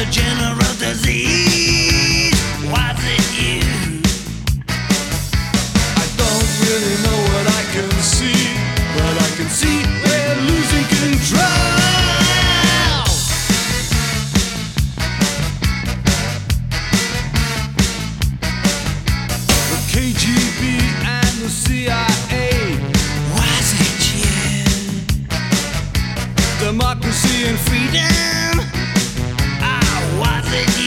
a general disease? Was it you? I don't really know what I can see, but I can see we're losing control. The KGB and the CIA. Was it you? Democracy and freedom over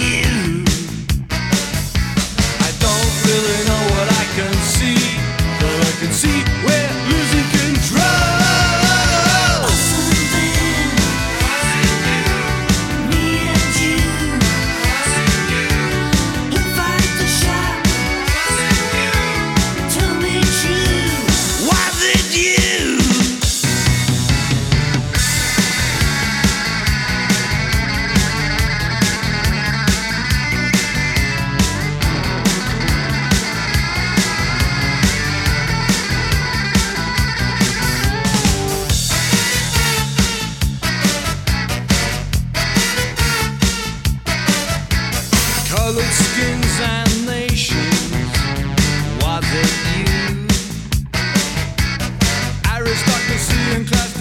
skins and nations. Was it you? Aristocracy and class.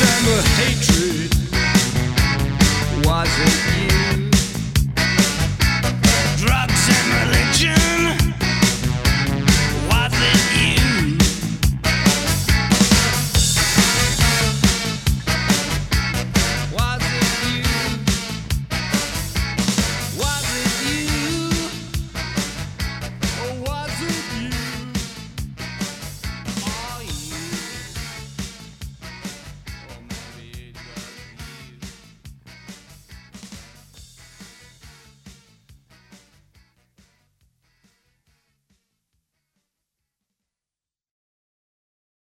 December hatred. Was it